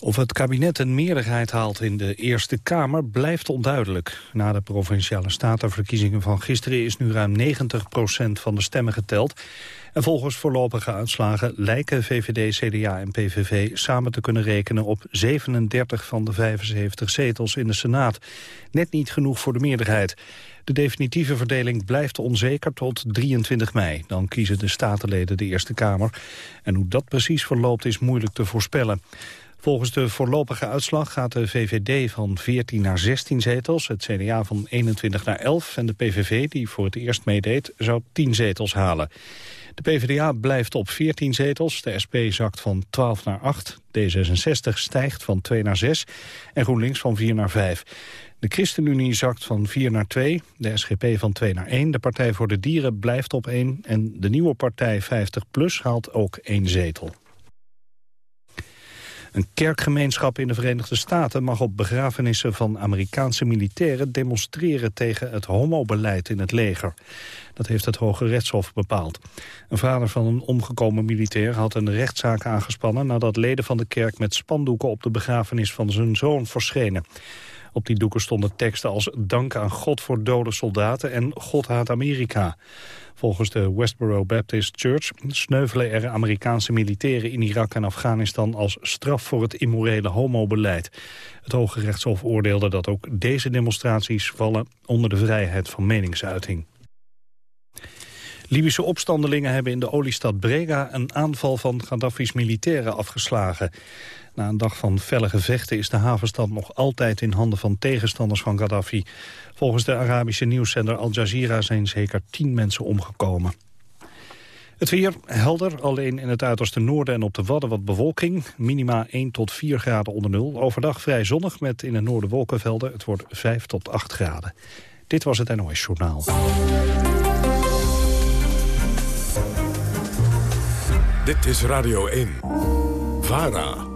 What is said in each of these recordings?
Of het kabinet een meerderheid haalt in de Eerste Kamer blijft onduidelijk. Na de Provinciale Statenverkiezingen van gisteren is nu ruim 90% van de stemmen geteld. En volgens voorlopige uitslagen lijken VVD, CDA en PVV samen te kunnen rekenen op 37 van de 75 zetels in de Senaat. Net niet genoeg voor de meerderheid. De definitieve verdeling blijft onzeker tot 23 mei. Dan kiezen de statenleden de Eerste Kamer. En hoe dat precies verloopt is moeilijk te voorspellen. Volgens de voorlopige uitslag gaat de VVD van 14 naar 16 zetels, het CDA van 21 naar 11 en de PVV, die voor het eerst meedeed, zou 10 zetels halen. De PvdA blijft op 14 zetels, de SP zakt van 12 naar 8, D66 stijgt van 2 naar 6 en GroenLinks van 4 naar 5. De ChristenUnie zakt van 4 naar 2, de SGP van 2 naar 1, de Partij voor de Dieren blijft op 1 en de nieuwe partij 50PLUS haalt ook één zetel. Een kerkgemeenschap in de Verenigde Staten mag op begrafenissen van Amerikaanse militairen demonstreren tegen het homobeleid in het leger. Dat heeft het Hoge Rechtshof bepaald. Een vader van een omgekomen militair had een rechtszaak aangespannen nadat leden van de kerk met spandoeken op de begrafenis van zijn zoon verschenen. Op die doeken stonden teksten als dank aan God voor dode soldaten en God haat Amerika. Volgens de Westboro Baptist Church sneuvelen er Amerikaanse militairen in Irak en Afghanistan als straf voor het immorele homobeleid. Het Hoge Rechtshof oordeelde dat ook deze demonstraties vallen onder de vrijheid van meningsuiting. Libische opstandelingen hebben in de oliestad Brega een aanval van Gaddafi's militairen afgeslagen. Na een dag van felle gevechten is de havenstad nog altijd in handen van tegenstanders van Gaddafi. Volgens de Arabische nieuwszender Al Jazeera zijn zeker tien mensen omgekomen. Het weer helder, alleen in het uiterste noorden en op de Wadden wat bewolking. Minima 1 tot 4 graden onder nul. Overdag vrij zonnig met in het noorden wolkenvelden. Het wordt 5 tot 8 graden. Dit was het NOS Journaal. Dit is Radio 1. VARA.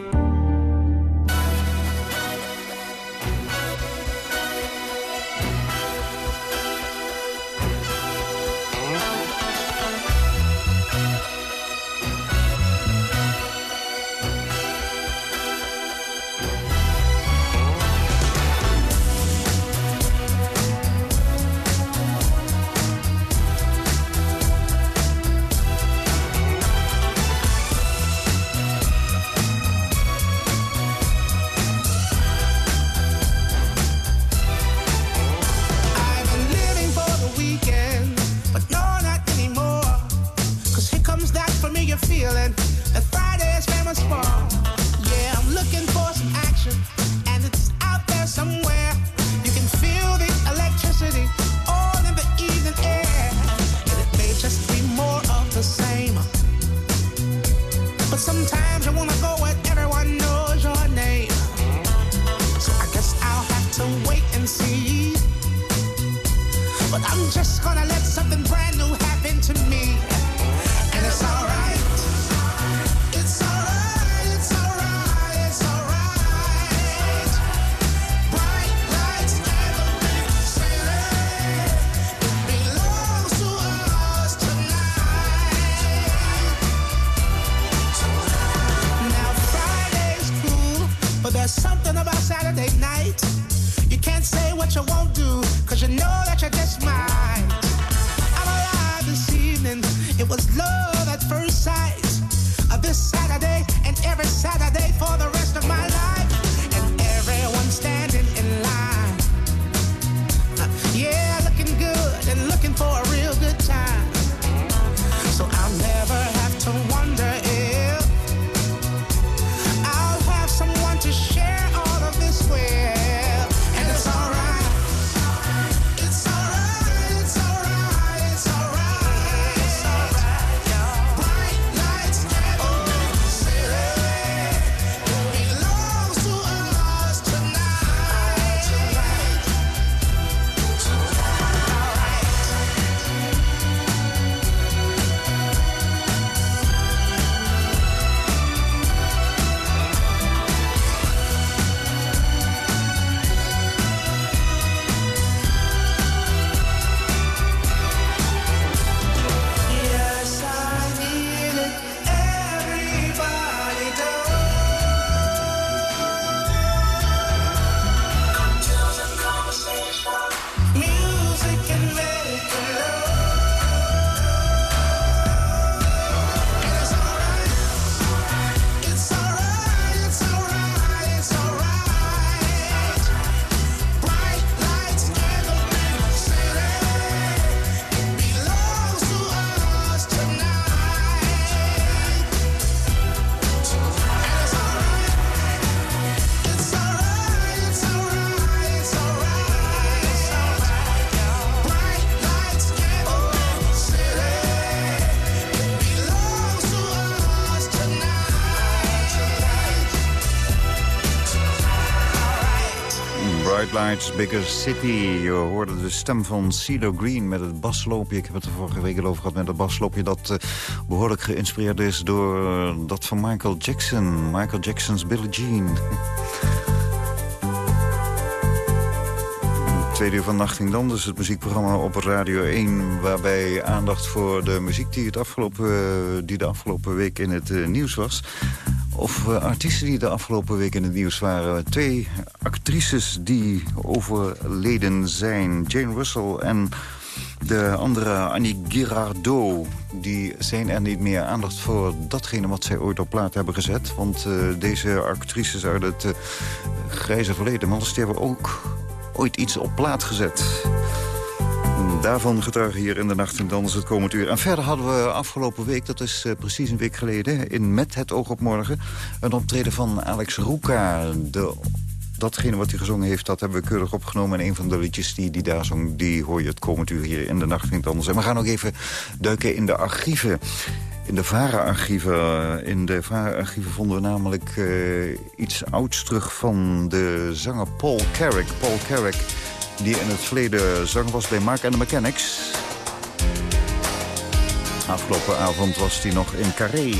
you won't do, cause you know that you're just mine. I'm alive this evening, it was love. City. Je hoorde de stem van CeeLo Green met het basloopje. Ik heb het er vorige week al over gehad met het basloopje... dat uh, behoorlijk geïnspireerd is door uh, dat van Michael Jackson. Michael Jackson's Billie Jean. tweede uur van Nachting Dan, dus het muziekprogramma op Radio 1... waarbij aandacht voor de muziek die, het afgelopen, die de afgelopen week in het nieuws was of uh, artiesten die de afgelopen week in het nieuws waren. Twee actrices die overleden zijn. Jane Russell en de andere Annie Girardot. Die zijn er niet meer aandacht voor datgene wat zij ooit op plaat hebben gezet. Want uh, deze actrices uit het uh, grijze verleden... maar die hebben ook ooit iets op plaat gezet. Daarvan getuigen hier in de nacht en dan het komend uur. En verder hadden we afgelopen week, dat is uh, precies een week geleden... in Met het oog op morgen, een optreden van Alex Roeka. De, datgene wat hij gezongen heeft, dat hebben we keurig opgenomen. En een van de liedjes die hij daar zong, die hoor je het komend uur hier in de nacht en anders. En we gaan ook even duiken in de archieven. In de VARA-archieven. In de VARA-archieven vonden we namelijk uh, iets ouds terug van de zanger Paul Carrick. Paul Carrick die in het verleden zanger was bij Mark and the Mechanics. Afgelopen avond was hij nog in Carré.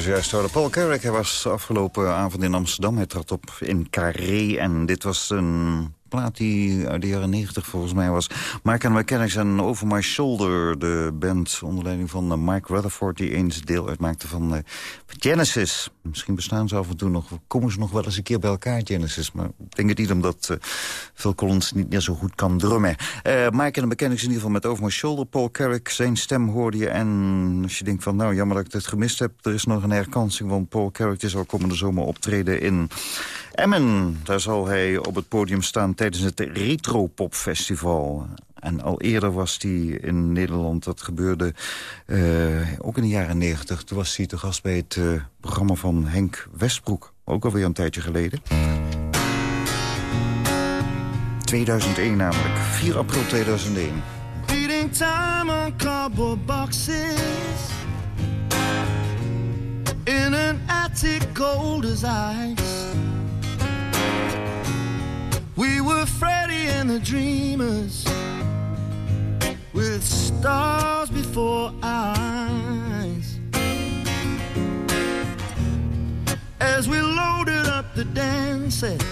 De zanger die is juist hoorde, Paul Carrick, hij was afgelopen avond in Amsterdam. Hij trad op in Carré en dit was een plaat die uit de jaren 90 volgens mij was. Mark and Mechanics en Over My Shoulder. De band onder leiding van uh, Mike Rutherford... die eens deel uitmaakte van uh, Genesis. Misschien bestaan ze af en toe nog... komen ze nog wel eens een keer bij elkaar, Genesis. Maar ik denk het niet omdat uh, Phil Collins niet meer zo goed kan drummen. Uh, Mike and Mechanics in ieder geval met Over My Shoulder. Paul Carrick, zijn stem hoorde je. En als je denkt van, nou, jammer dat ik het gemist heb... er is nog een herkansing, want Paul Carrick is al komende zomer optreden in Emmen. Daar zal hij op het podium staan tijdens het Retro Pop Festival. En al eerder was hij in Nederland, dat gebeurde uh, ook in de jaren negentig. Toen was hij te gast bij het uh, programma van Henk Westbroek. Ook alweer een tijdje geleden. 2001 namelijk, 4 april 2001. Beating time on cardboard boxes In an attic cold as ice We were Freddy and the Dreamers with stars before our eyes. As we loaded up the dance set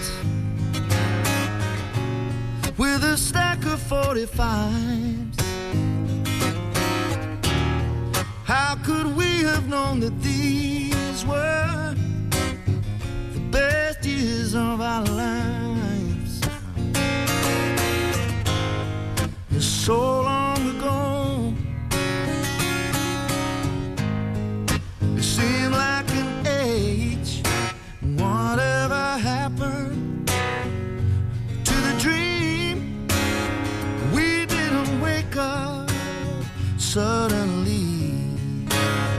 with a stack of 45s. How could we have known that these were the best years of our lives? so long ago. It seemed like an age. Whatever happened to the dream? We didn't wake up suddenly.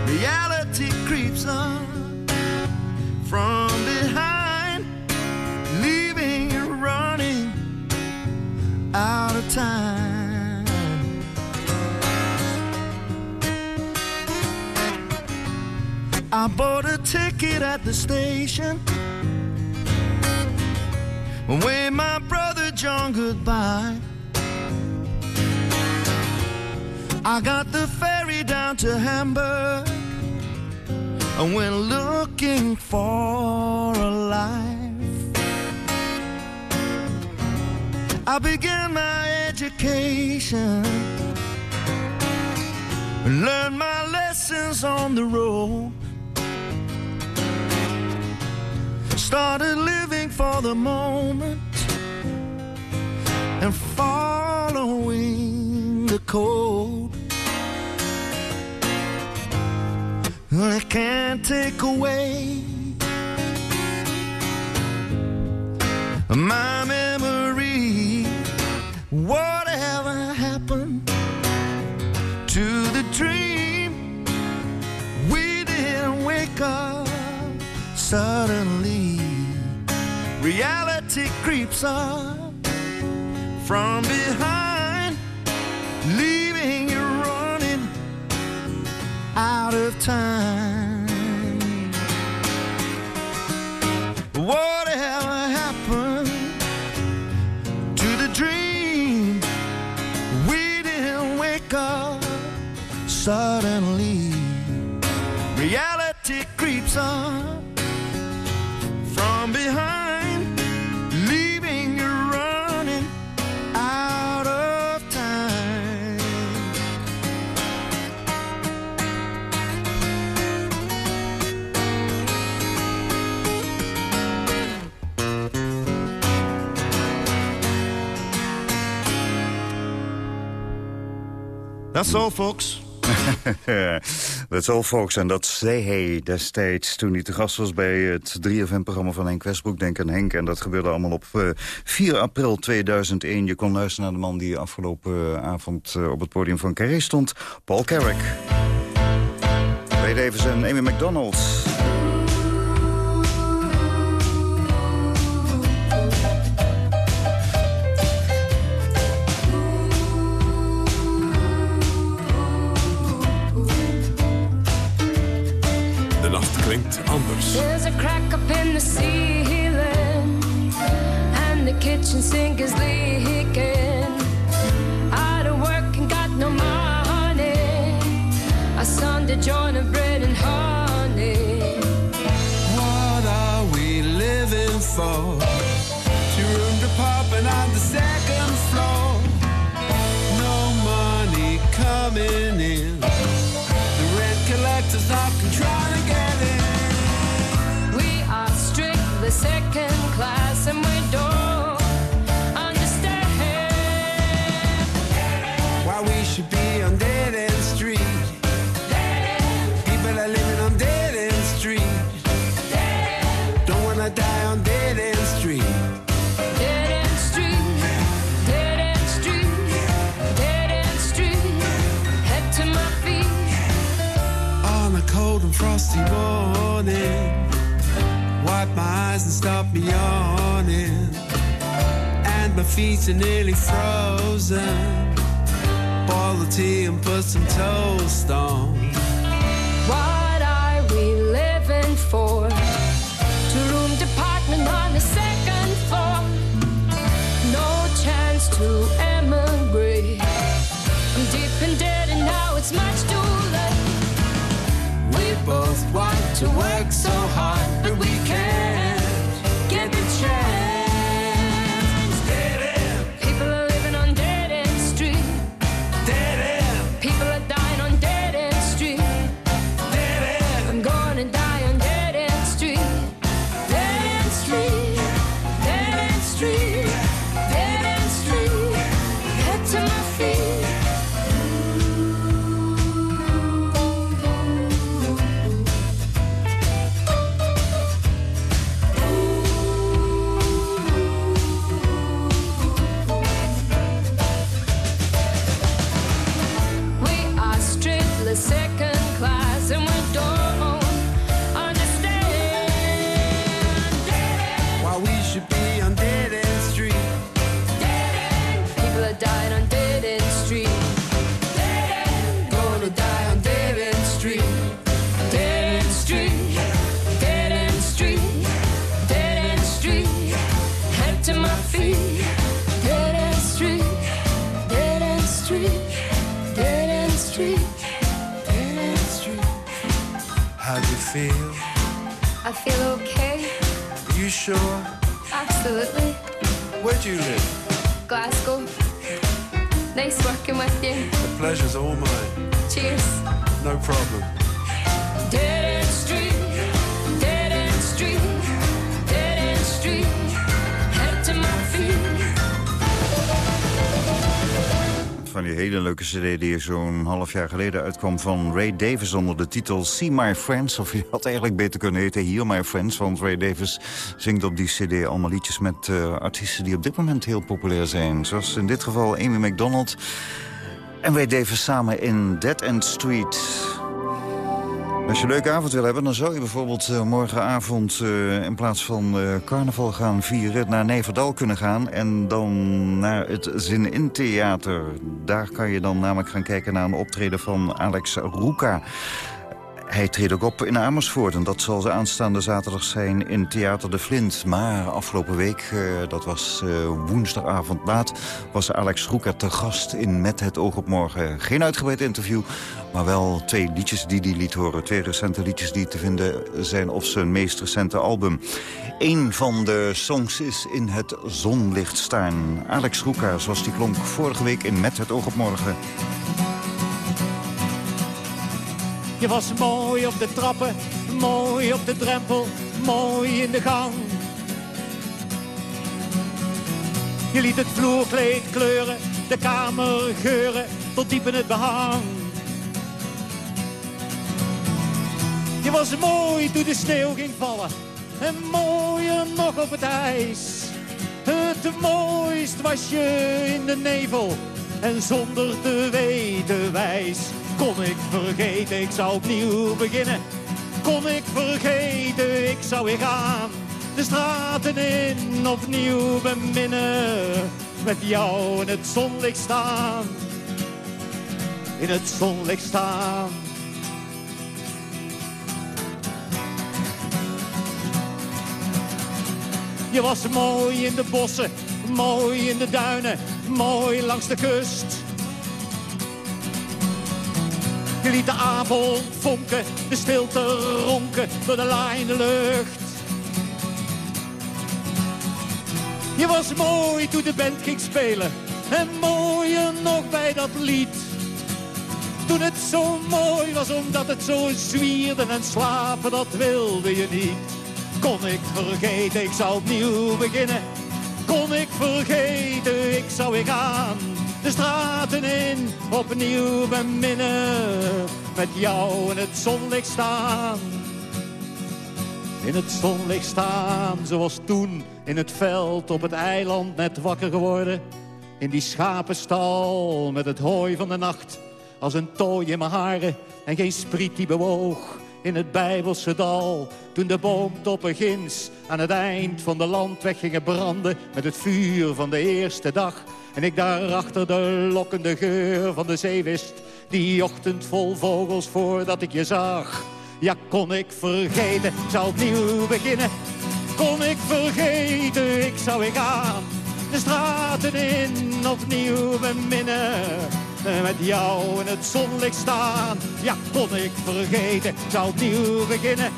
Reality creeps on from behind, leaving you running out of time. I bought a ticket at the station. Waved my brother John goodbye. I got the ferry down to Hamburg. and went looking for a life. I began my education. and Learned my lessons on the road. Started living for the moment and following the code. I can't take away my memory. Whatever happened to the dream? We didn't wake up suddenly reality creeps up from behind, leaving you running out of time. Whatever happened to the dream? We didn't wake up suddenly. That's all, folks. That's all, folks. En dat zei hij destijds toen hij te gast was bij het 3FM-programma van Henk Westbroek, Denk aan Henk. En dat gebeurde allemaal op 4 eh, april 2001. Je kon luisteren naar de man die afgelopen eh, avond eh, op het podium van Carré stond, Paul Carrick. Wade Davis en Amy McDonald. Klinkt anders. There's a crack up in the ceiling and the kitchen sink is leaking. Out of work and got no money. I Sunday joint of bread and honey. What are we living for? Two room popping on the second my eyes and stop me yawning. And my feet are nearly frozen. Boil the tea and put some toast on. What are we living for? Two room department on the second floor. No chance to to work so hard, but we can't I feel okay. Are You sure? Absolutely. Where do you live? Glasgow. Nice working with you. The pleasure's all mine. Cheers. No problem. Van die hele leuke cd die zo'n half jaar geleden uitkwam van Ray Davis onder de titel See My Friends. Of je had eigenlijk beter kunnen heten Hear My Friends. Want Ray Davis zingt op die cd allemaal liedjes met eh, artiesten die op dit moment heel populair zijn. Zoals in dit geval Amy McDonald en Ray Davis samen in Dead End Street. Als je een leuke avond wil hebben, dan zou je bijvoorbeeld eh, morgenavond... eh, in plaats van eh, carnaval gaan vieren naar Neverdal kunnen gaan... en dan naar het Zin-In Theater. Daar kan je dan namelijk gaan kijken naar een optreden van Alex Roeka. Hij treedt ook op in Amersfoort en dat zal de aanstaande zaterdag zijn in Theater de Flint. Maar afgelopen week, eh, dat was eh, woensdagavond laat, was Alex Roeker te gast in Met het oog op morgen. Geen uitgebreid interview, maar wel twee liedjes die hij liet horen. Twee recente liedjes die te vinden zijn op zijn meest recente album. Eén van de songs is In het zonlicht staan. Alex Roeker, zoals die klonk vorige week in Met het oog op morgen. Je was mooi op de trappen, mooi op de drempel, mooi in de gang. Je liet het vloerkleed kleuren, de kamer geuren, tot diep in het behang. Je was mooi toen de sneeuw ging vallen, en mooier nog op het ijs. Het mooist was je in de nevel, en zonder te weten wijs. Kon ik vergeten, ik zou opnieuw beginnen. Kon ik vergeten, ik zou weer gaan. De straten in, opnieuw beminnen. Met jou in het zonlicht staan. In het zonlicht staan. Je was mooi in de bossen, mooi in de duinen, mooi langs de kust. Liet de avond vonken, de stilte ronken door de laaiende lucht. Je was mooi toen de band ging spelen. En mooier nog bij dat lied. Toen het zo mooi was omdat het zo zwierde en slapen, dat wilde je niet. Kon ik vergeten, ik zou opnieuw beginnen. Kon ik vergeten, ik zou weer gaan. De straten in, opnieuw beminnen. Met jou in het zonlicht staan. In het zonlicht staan, zoals toen in het veld op het eiland net wakker geworden. In die schapenstal met het hooi van de nacht. Als een tooi in mijn haren en geen spriet die bewoog. In het Bijbelse dal, toen de boomtoppen ginds aan het eind van de landweg gingen branden. Met het vuur van de eerste dag. En ik daarachter de lokkende geur van de zee wist. Die ochtend vol vogels voordat ik je zag. Ja, kon ik vergeten, zou opnieuw beginnen. Kon ik vergeten, ik zou weer gaan. De straten in, opnieuw beminnen. Met jou in het zonlicht staan. Ja, kon ik vergeten, zou opnieuw beginnen.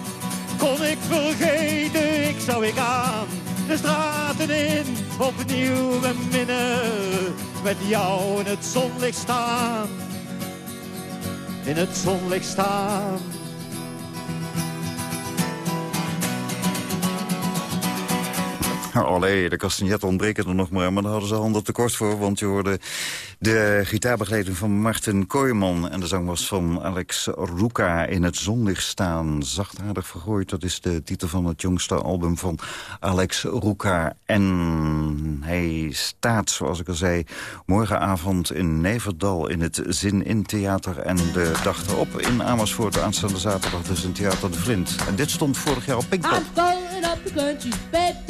Kon ik vergeten, ik zou weer gaan. De straten in, opnieuw beminnen. Met jou in het zonlicht staan. In het zonlicht staan. Allee, de castagnet ontbreken er nog maar, maar daar hadden ze handen tekort voor. Want je hoorde de gitaarbegeleiding van Martin Kooijman... en de zang was van Alex Ruka in het zonlicht staan. Zachtaardig vergooid, dat is de titel van het jongste album van Alex Ruka. En hij staat, zoals ik al zei, morgenavond in Neverdal... in het Zin In Theater en de dag erop in Amersfoort... aanstaande zaterdag dus in Theater de Vlint. En dit stond vorig jaar op Pinkpop.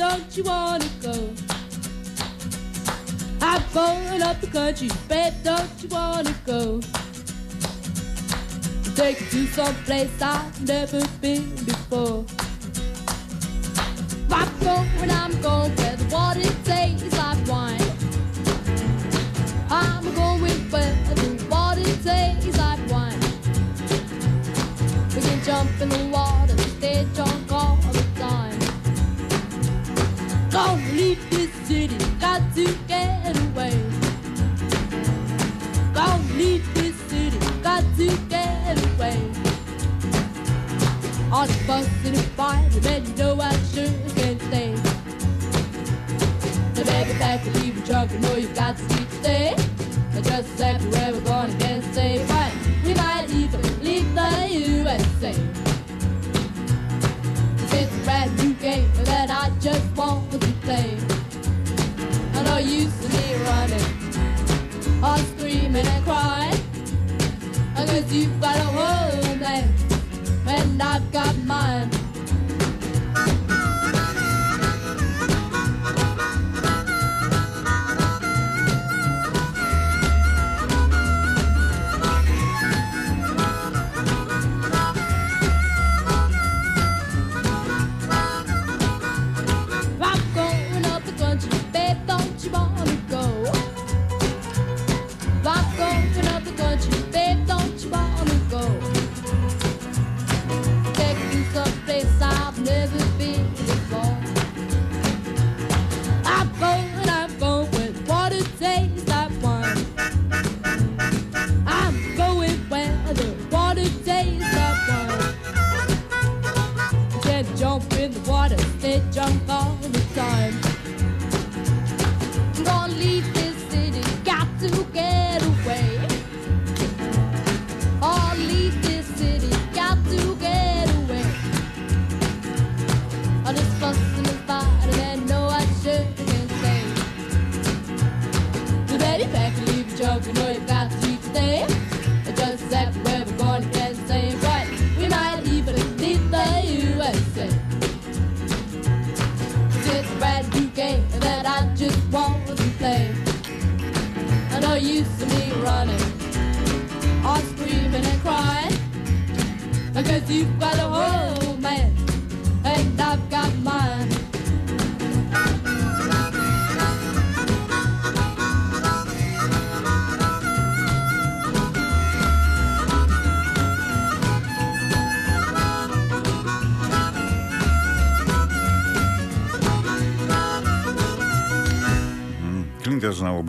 Don't you wanna go? I'm going up the country, babe, don't you wanna go? Take you to some place I've never been before. I'm going, I'm going where the water tastes like wine. I'm going where the water tastes like wine. We can jump in the water, stay drunk Gonna leave this city, got to get away. Gonna leave this city, got to get away. All the fuss and the fight, and you know I sure can't stay. The baby back to leave the truck, you know you got to sleep today. And just exactly where we're gonna get stay, but we might even leave the USA. Game that I just want to play. I know you see me running, all screaming and crying. I you've got a whole man, and I've got mine.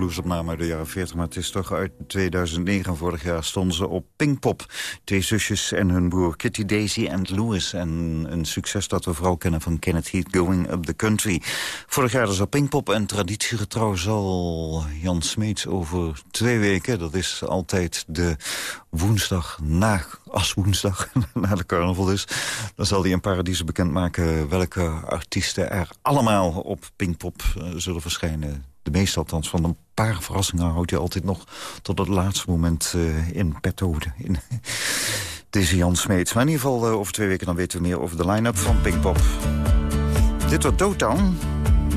Bluesopname uit de jaren 40... maar het is toch uit 2009. Vorig jaar stonden ze op Pinkpop. Twee zusjes en hun broer Kitty Daisy en Louis. En een succes dat we vooral kennen van Kenneth Heat Going Up the Country. Vorig jaar dus op Pinkpop en traditiegetrouw zal Jan Smeets over twee weken... dat is altijd de woensdag na, als woensdag, na de carnaval is... dan zal hij in Paradies bekendmaken welke artiesten er allemaal op Pinkpop uh, zullen verschijnen. De meeste althans van een paar verrassingen houdt hij altijd nog tot het laatste moment uh, in petto. In, het is Jan Smeets. Maar in ieder geval uh, over twee weken dan weten we meer over de line-up van Pinkpop. Dit wordt Dotown.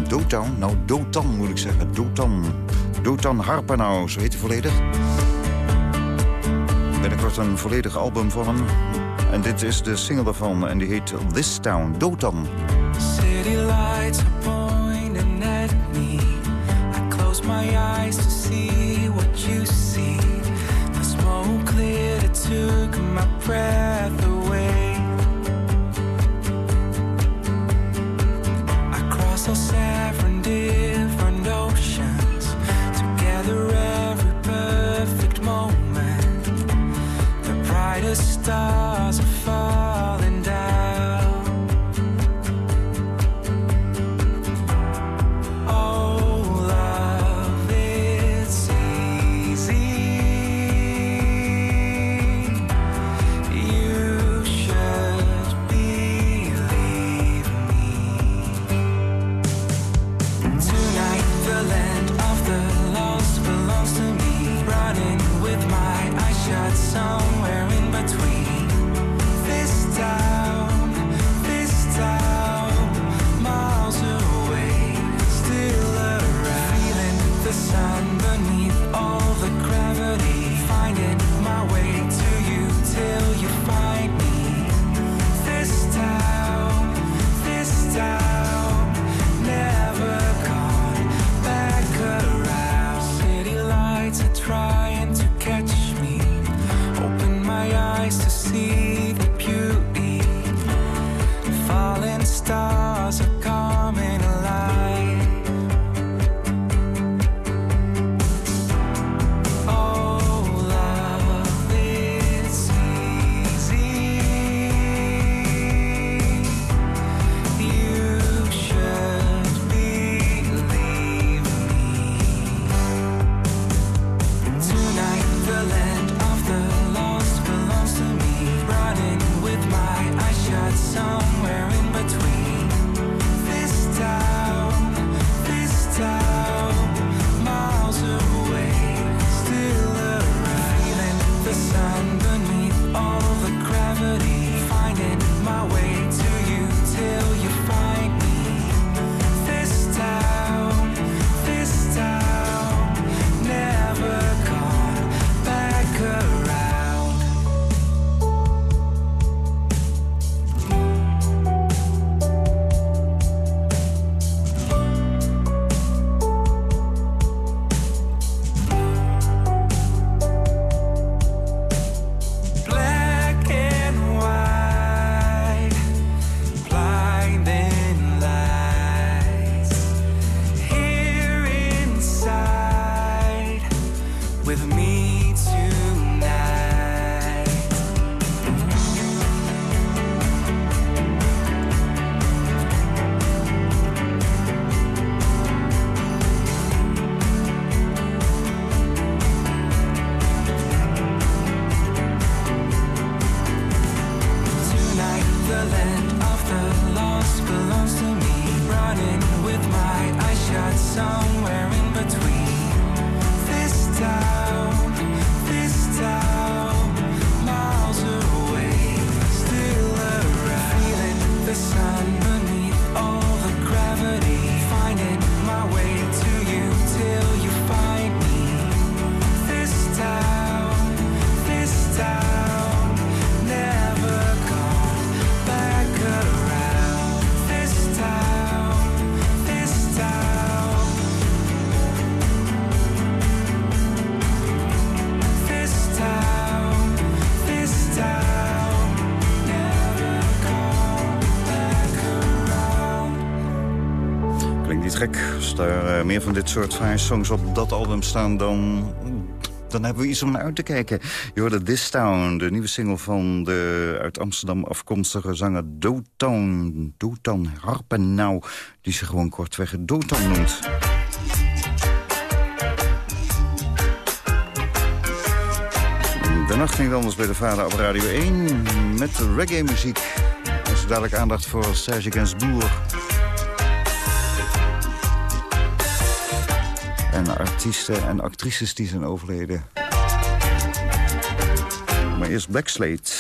Dotown? Nou, Dotan moet ik zeggen. Dotan. Dotan Harpenau, zo heet hij volledig. Binnenkort een volledig album van hem. En dit is de single daarvan en die heet This Town, Dotan. City lights my eyes to see what you see. The smoke cleared, it took my breath away. I cross all seven different oceans to gather every perfect moment. The brightest stars are falling down. Van dit soort fraaie songs op dat album staan... dan, dan hebben we iets om naar uit te kijken. Je hoorde This Town, de nieuwe single van de uit Amsterdam afkomstige zanger Dotan. Dotan Harpenau, die zich gewoon kortweg Dotan noemt. De nacht ging anders bij de vader op Radio 1 met reggae-muziek. En dadelijk aandacht voor Serge Gainsbourg. En artiesten en actrices die zijn overleden. Maar eerst Black Slate.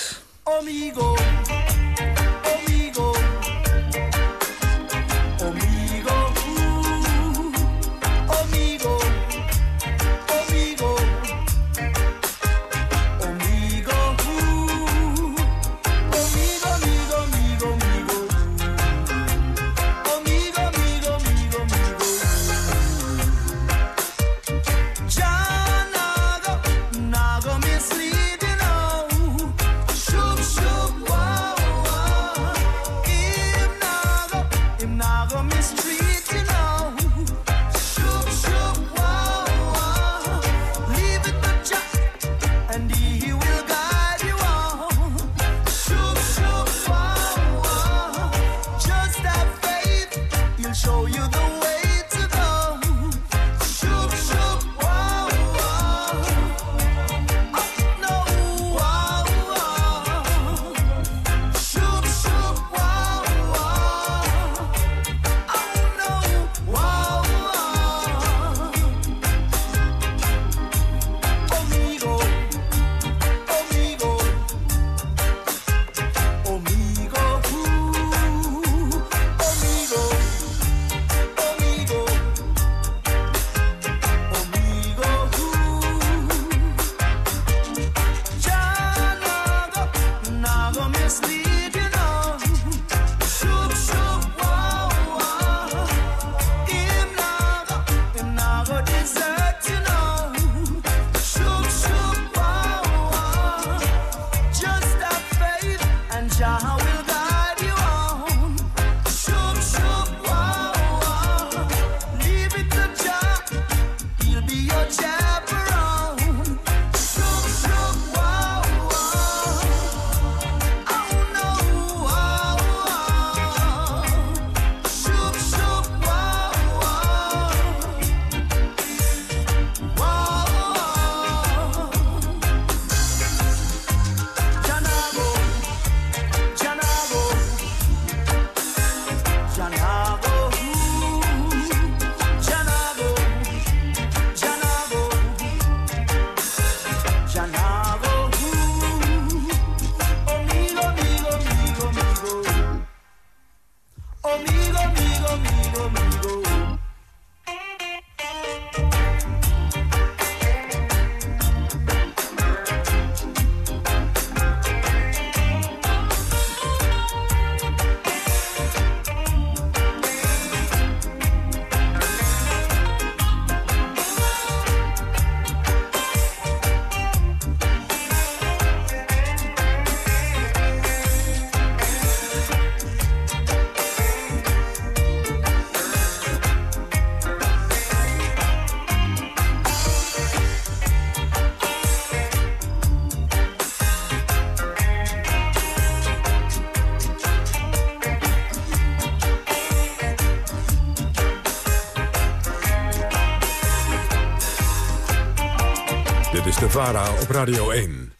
VARA op Radio 1.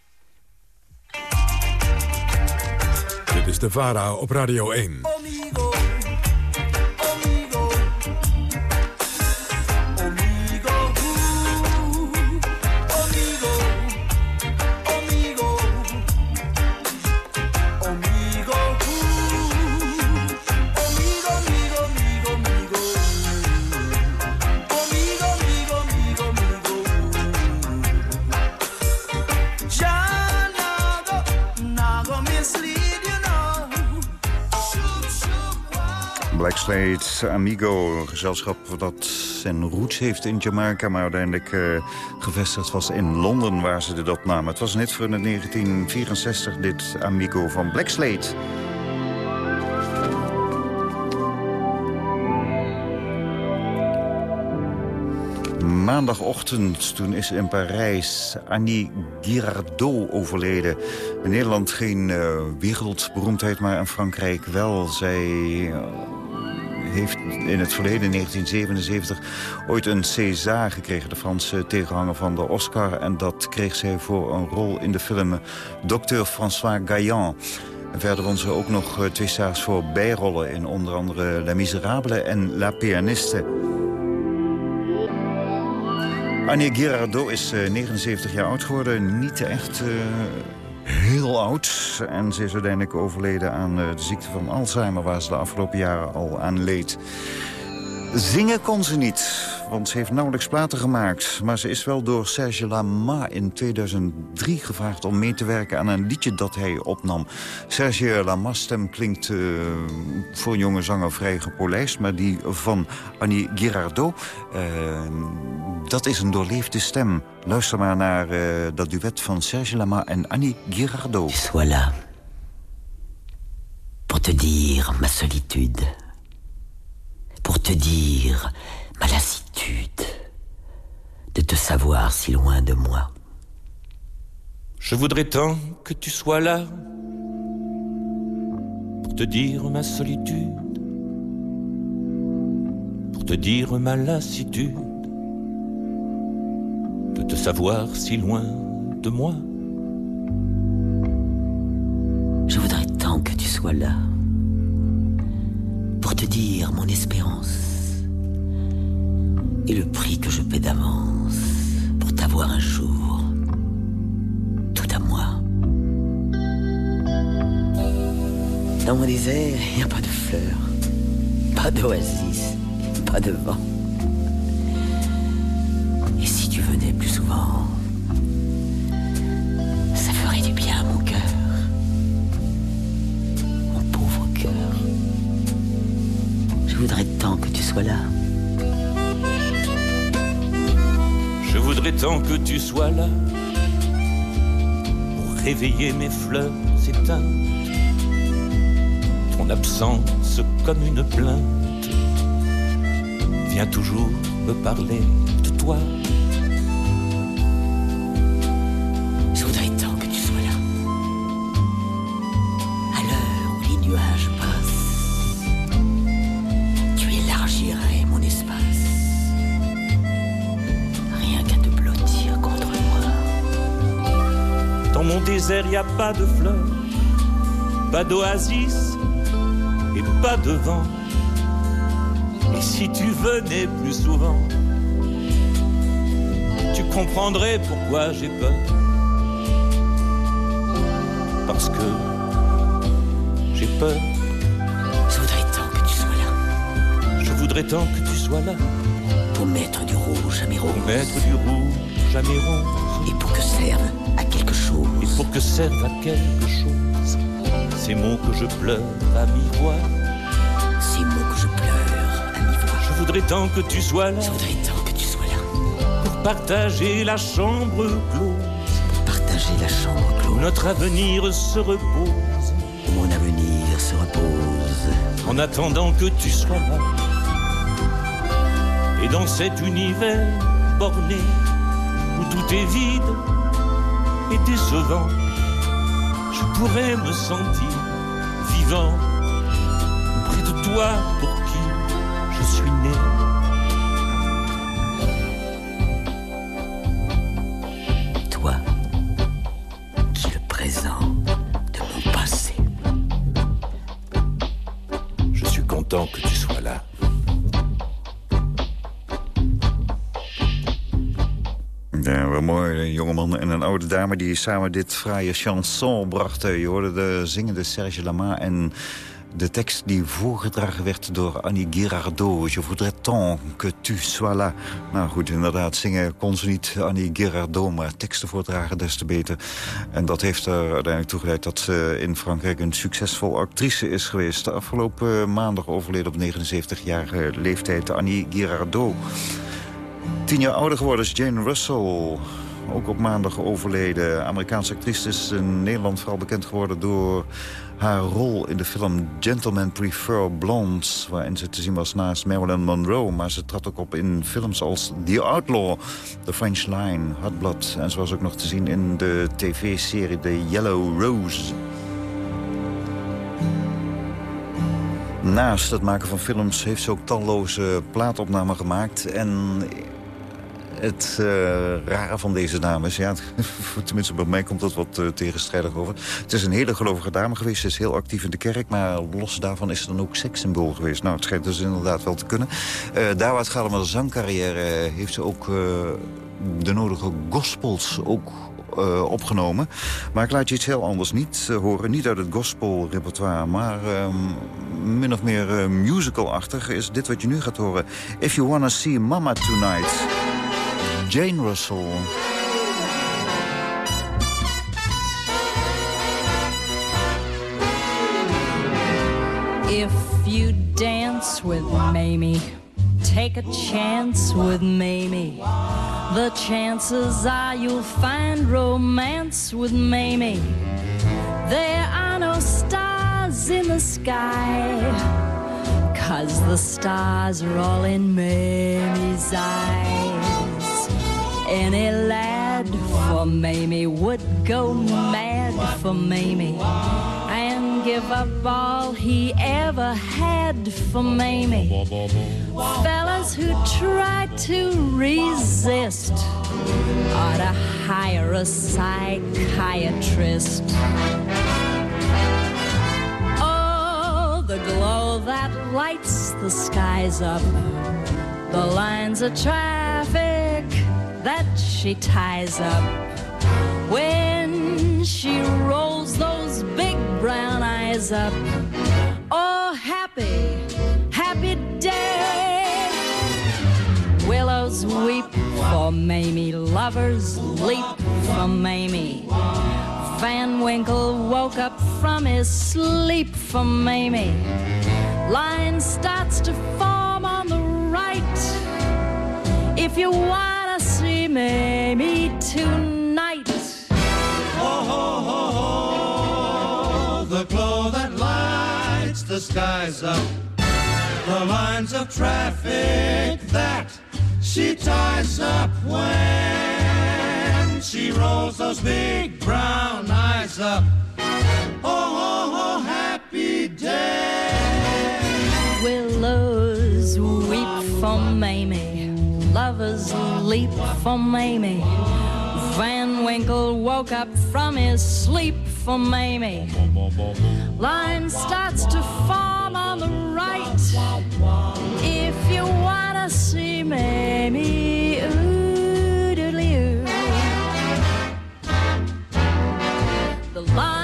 Dit is de VARA op Radio 1. Amigo, een gezelschap dat zijn roots heeft in Jamaica... maar uiteindelijk eh, gevestigd was in Londen waar ze dit opnamen. Het was net voor 1964, dit Amigo van Black. Maandagochtend, toen is in Parijs Annie Girardot overleden. In Nederland geen uh, wereldberoemdheid, maar in Frankrijk wel. Zij uh, heeft in het verleden, 1977, ooit een César gekregen. De Franse tegenhanger van de Oscar. En dat kreeg zij voor een rol in de film Dr. François Gaillan. En verder won ze ook nog uh, twee stars voor bijrollen... in onder andere La Miserable en La Pianiste. Annie Girardot is uh, 79 jaar oud geworden. Niet echt uh, heel oud. En ze is uiteindelijk overleden aan uh, de ziekte van Alzheimer... waar ze de afgelopen jaren al aan leed. Zingen kon ze niet, want ze heeft nauwelijks platen gemaakt. Maar ze is wel door Serge Lama in 2003 gevraagd om mee te werken aan een liedje dat hij opnam. Serge Lama's stem klinkt uh, voor jonge zanger vrij gepolijst, maar die van Annie Girardot, uh, dat is een doorleefde stem. Luister maar naar uh, dat duet van Serge Lama en Annie Girardot. Sois là, pour te dire ma solitude... pour te dire ma lassitude de te savoir si loin de moi. Je voudrais tant que tu sois là pour te dire ma solitude, pour te dire ma lassitude de te savoir si loin de moi. Je voudrais tant que tu sois là pour te dire mon espérance et le prix que je paie d'avance pour t'avoir un jour tout à moi. Dans mon désert, il n'y a pas de fleurs, pas d'oasis, pas de vent. Et si tu venais plus souvent, ça ferait du bien à mon cœur. Je voudrais tant que tu sois là. Tant que tu sois là pour réveiller mes fleurs éteintes. Ton absence comme une plainte vient toujours me parler de toi. Désert, y a pas de fleurs, pas d'oasis et pas de vent. Et si tu venais plus souvent, tu comprendrais pourquoi j'ai peur. Parce que j'ai peur. Je voudrais tant que tu sois là. Je voudrais tant que tu sois là Pour mettre du rouge à mes roses. pour mettre du rouge à mes roses Et pour que serve quelque chose. et pour que serve à quelque chose ces mots que je pleure à mi-voix. Ces mots que je pleure à mi-voix. Je voudrais tant que tu sois là Je voudrais tant que tu sois là. pour partager la chambre close Pour partager la chambre où close. notre avenir se repose Où mon avenir se repose. en attendant que tu sois là. Et dans cet univers borné où tout est vide et décevant, je pourrais me sentir vivant près de toi jongeman en een oude dame die samen dit fraaie chanson brachten. Je hoorde de zingende Serge Lama en de tekst die voorgedragen werd door Annie Girardot. Je voudrais tant que tu sois là. Nou goed, inderdaad, zingen kon ze niet Annie Girardot, maar teksten voordragen des te beter. En dat heeft er uiteindelijk toe geleid dat ze in Frankrijk een succesvol actrice is geweest. De afgelopen maandag overleden op 79-jarige leeftijd Annie Girardot. Tien jaar ouder geworden is Jane Russell. Ook op maandag overleden. Amerikaanse actrice is in Nederland vooral bekend geworden... door haar rol in de film Gentlemen Prefer Blondes... waarin ze te zien was naast Marilyn Monroe. Maar ze trad ook op in films als The Outlaw, The French Line, Hot Blood... en ze was ook nog te zien in de tv-serie The Yellow Rose... Naast het maken van films heeft ze ook talloze plaatopnamen gemaakt. En het uh, rare van deze dames, ja, tenminste bij mij komt dat wat uh, tegenstrijdig over. Het is een hele gelovige dame geweest, ze is heel actief in de kerk... maar los daarvan is ze dan ook sekssymbool geweest. Nou, het schijnt dus inderdaad wel te kunnen. Uh, daar waar het gaat om een zangcarrière heeft ze ook de nodige gospels ook opgenomen. Maar ik laat je iets heel anders niet horen. Niet uit het gospelrepertoire, maar uh, min of meer musical-achtig is dit wat je nu gaat horen. If You Wanna See Mama Tonight. Jane Russell. If you dance with Mamie, take a chance with Mamie. The chances are you'll find romance with Mamie. There are no stars in the sky, cause the stars are all in Mamie's eyes. Any lad for Mamie would go mad for Mamie and give up all he ever had for Mamie. Fellas who try to resist ought to hire a psychiatrist. Oh, the glow that lights the skies up, the lines of traffic that she ties up when she rolls those big brown eyes up. Oh, happy, happy day. Willows weep for Mamie, lovers leap for Mamie. Van Winkle woke up from his sleep for Mamie. Line starts to form on the right. If you wanna see Mamie tonight. Oh, ho, ho, ho, the glow that lights the skies up, the lines of traffic that she ties up when she rolls those big brown eyes up. Oh, oh, oh, happy day. Willows weep for Mamie, lovers leap for Mamie. Van Winkle woke up from his sleep for Mamie. Line starts to form on the right. If you wanna see Mamie, ooh, doodly ooh. The line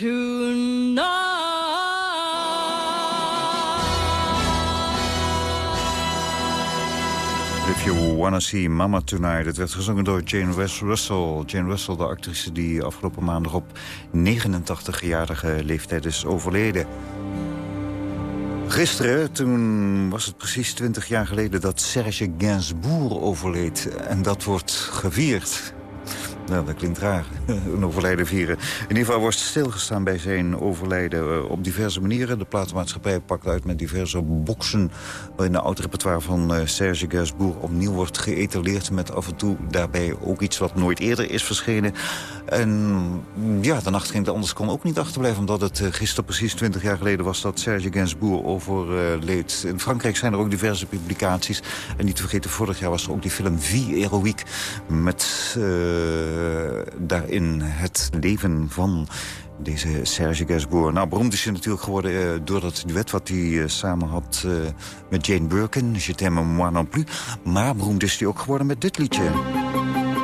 tonight. If You Wanna See Mama Tonight. Het werd gezongen door Jane Russell. Jane Russell, de actrice die afgelopen maandag op 89-jarige leeftijd is overleden. Gisteren, toen was het precies 20 jaar geleden dat Serge Gainsbourg overleed. En dat wordt gevierd. Nou, dat klinkt raar, een overlijden vieren. In ieder geval wordt stilgestaan bij zijn overlijden eh, op diverse manieren. De platenmaatschappij pakt uit met diverse boxen... waarin de oud repertoire van uh, Serge Gainsbourg opnieuw wordt geëtaleerd... met af en toe daarbij ook iets wat nooit eerder is verschenen. En ja, de nacht ging het anders kon ook niet achterblijven... omdat het uh, gisteren precies 20 jaar geleden was dat Serge Gainsbourg overleed. In Frankrijk zijn er ook diverse publicaties. En niet te vergeten, vorig jaar was er ook die film Vie Heroïque... met daarin het leven van deze Serge Gainsbourg. Nou, beroemd is hij natuurlijk geworden door dat duet wat hij samen had met Jane Birkin. Je t'aime moi non plus. Maar beroemd is hij ook geworden met dit liedje.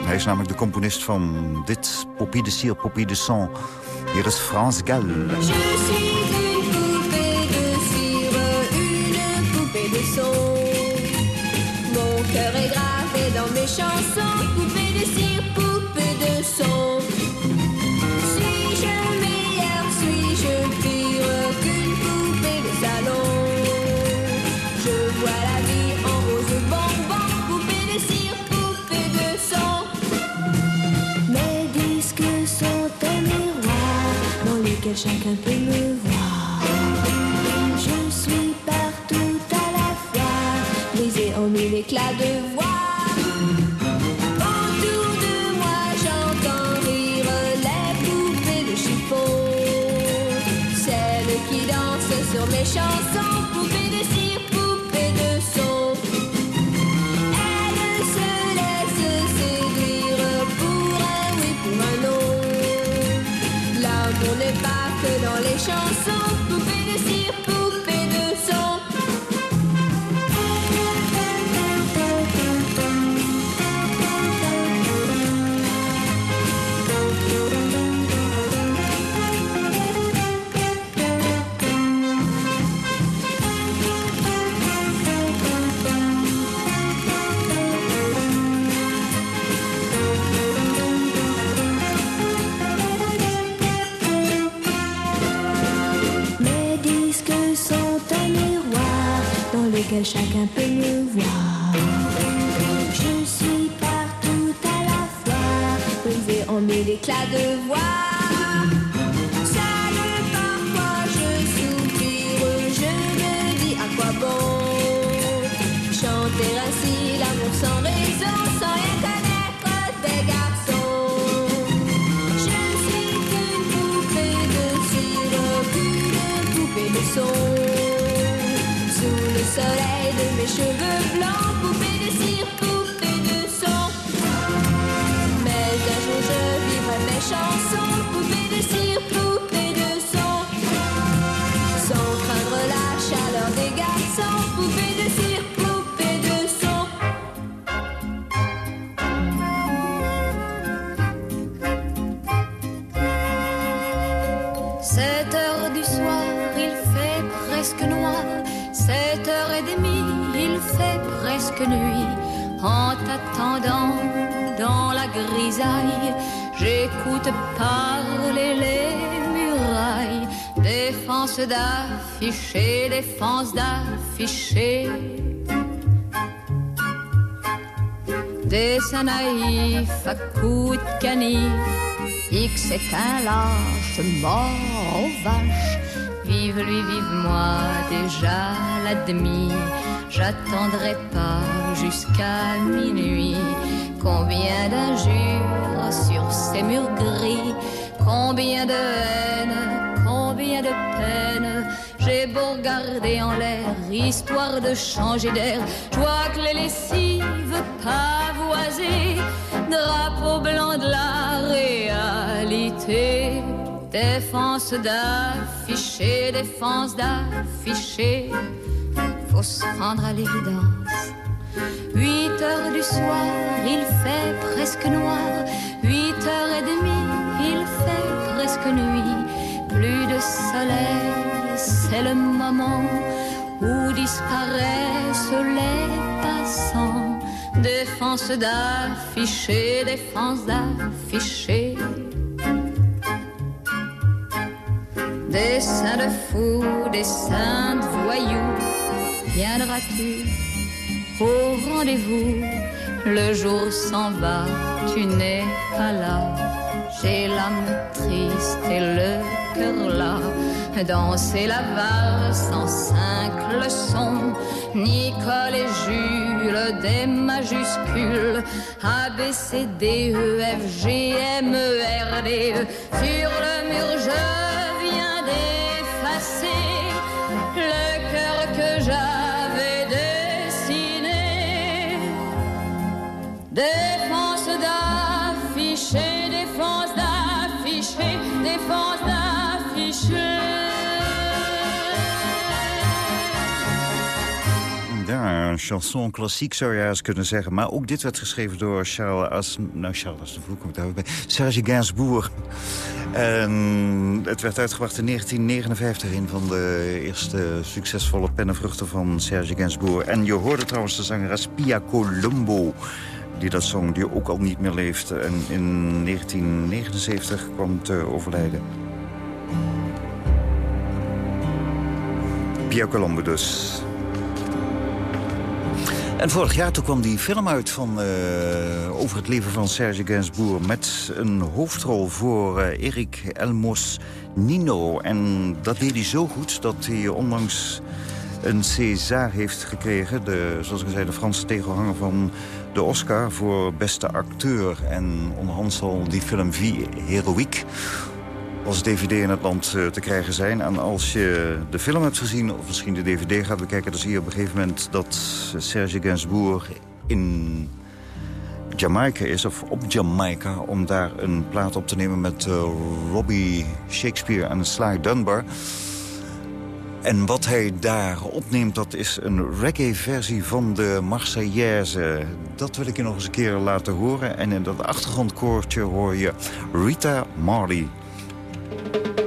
Hij is namelijk de componist van dit Poppy de Cire, Poppy de Sang. Hier is Frans Gall. Mon cœur est gravé dans mes chansons. Poupée de cire, wish I could be chacun peut me voir. Je suis partout à la fois, brisée en mille éclats de voix. Soleil de mes cheveux blancs, nuit. En t'attendant dans la grisaille, j'écoute parler les murailles. Défense d'afficher, défense d'afficher. Dessin naïf à coups de canif. X est un lâche mort aux vaches. Vive lui, vive moi, déjà la. J'attendrai pas jusqu'à minuit. Combien d'injures sur ces murs gris. Combien de haine, combien de peine. J'ai beau regarder en l'air, histoire de changer d'air. Je vois que les lessives pavoisées, drapeau blanc de la réalité. Défense d'afficher, défense d'afficher. Se rendre à l'évidence. Huit heures du soir, il fait presque noir. Huit heures et demie, il fait presque nuit. Plus de soleil, c'est le moment où disparaissent les passants. Défense d'afficher, défense d'afficher. Des saints de fous, des saints de voyous, viendras-tu au rendez-vous? Le jour s'en va, tu n'es pas là. J'ai l'âme triste et le cœur là. Danser la valse en cinq leçons. Nicole et Jules, des majuscules. A, B, C, D, E, F, G, M, E, R, D, E. Sur le mur, je een chanson klassiek zou je kunnen zeggen. Maar ook dit werd geschreven door Charles As... Nou, Charles komt daar bij. Serge Gainsbourg. En het werd uitgebracht in 1959. Een van de eerste succesvolle pennenvruchten van Serge Gainsbourg. En je hoorde trouwens de zangeres Pia Colombo die dat zong, die ook al niet meer leeft. En in 1979 kwam te overlijden. Pia Colombo dus. En vorig jaar toen kwam die film uit van, eh, over het leven van Serge Gainsbourg... met een hoofdrol voor eh, Erik Elmos Nino. En dat deed hij zo goed dat hij onlangs een César heeft gekregen. De, zoals ik zei, de Franse tegenhanger van de Oscar voor beste acteur. En onderhand zal die film Vie Heroïque als dvd in het land eh, te krijgen zijn. En als je de film hebt gezien, of misschien de dvd gaat bekijken... dan zie je op een gegeven moment dat Serge Gainsbourg in Jamaica is... of op Jamaica, om daar een plaat op te nemen met eh, Robbie Shakespeare en Sly Dunbar... En wat hij daar opneemt, dat is een reggae-versie van de Marseillaise. Dat wil ik je nog eens een keer laten horen. En in dat achtergrondkoortje hoor je Rita Marley. Thank you.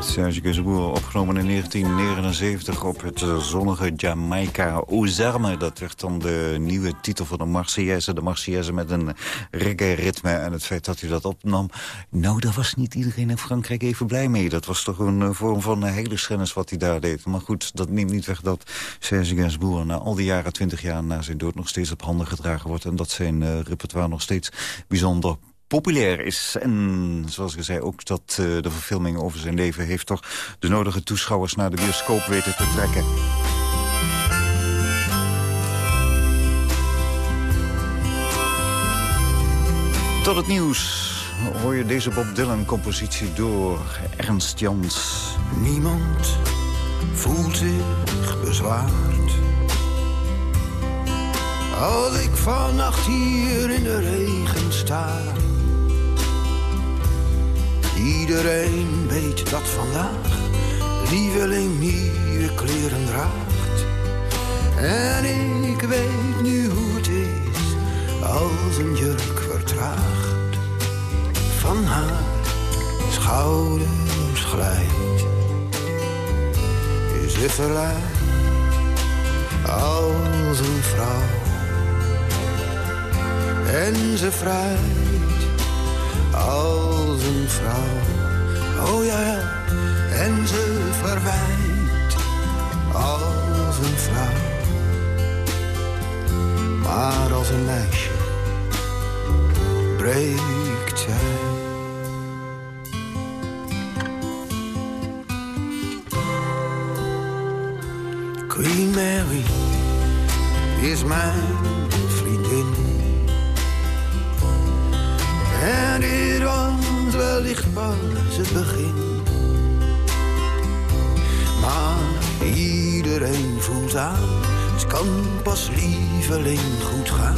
Serge Gainsbourg, opgenomen in 1979 op het eh, zonnige Jamaica. Ozarme, dat werd dan de nieuwe titel van de Marseillaise. De Marseillaise met een reggae-ritme. En het feit dat hij dat opnam... Nou, daar was niet iedereen in Frankrijk even blij mee. Dat was toch een eh, vorm van heiligschennis wat hij daar deed. Maar goed, dat neemt niet weg dat Serge Gainsbourg... na al die jaren, twintig jaar na zijn dood... nog steeds op handen gedragen wordt. En dat zijn eh, repertoire nog steeds bijzonder populair is. En zoals ik zei, ook dat eh, de verfilming over zijn leven... heeft toch de nodige toeschouwers naar de bioscoop weten te trekken. Tot het nieuws hoor je deze Bob Dylan-compositie door Ernst Jans. Niemand voelt zich bezwaard. Als ik vannacht hier in de regen sta. Iedereen weet dat vandaag lieveling nieuwe kleren draagt. En ik weet nu hoe het is als een jurk vertraagt. Van haar schouder, schouder glijdt. Ze verleidt als een vrouw. En ze vrijt als een vrouw. Oh ja, ja, en ze verwijt als een vrouw. Maar als een meisje breekt zij. Queen Mary is mijn pas het begin. Maar iedereen voelt aan, het kan pas lieveling goed gaan.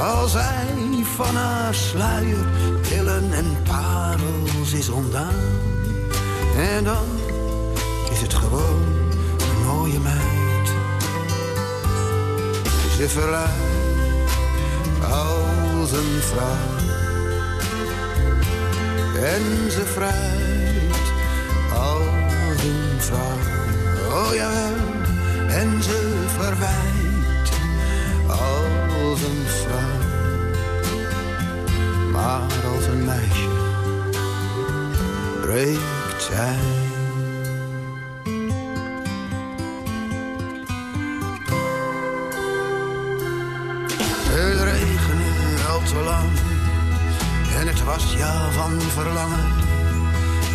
Als hij van haar sluier pillen en parels is ontdaan. En dan is het gewoon een mooie meid. Ze verleidt als een vrouw. En ze vrijt als een vrouw. Oh ja, en ze verwijt als een vrouw. Maar als een meisje breekt zij. Het regende al te lang was ja van verlangen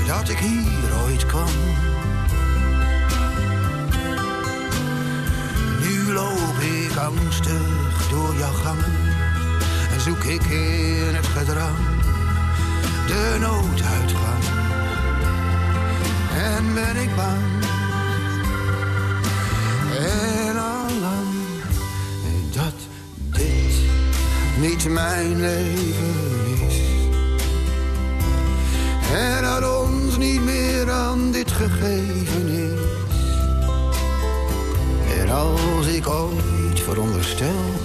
dat ik hier ooit kwam. Nu loop ik angstig door jouw gangen en zoek ik in het gedrang de nooduitgang. En ben ik bang en allang dat dit niet mijn leven is. En dat ons niet meer aan dit gegeven is. En als ik ooit veronderstel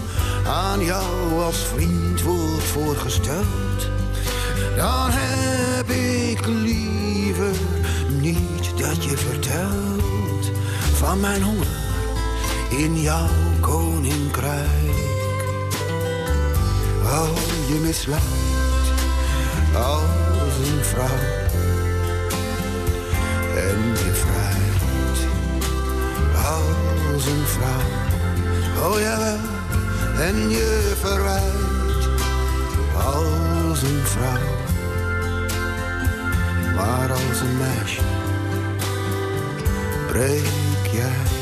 aan jou als vriend wordt voorgesteld, dan heb ik liever niet dat je vertelt van mijn honger in jouw koninkrijk. Oh, je misleidt als een vrouw en je vrijt als een vrouw. Oh ja, en je verwijt als een vrouw. Maar als een meisje breek jij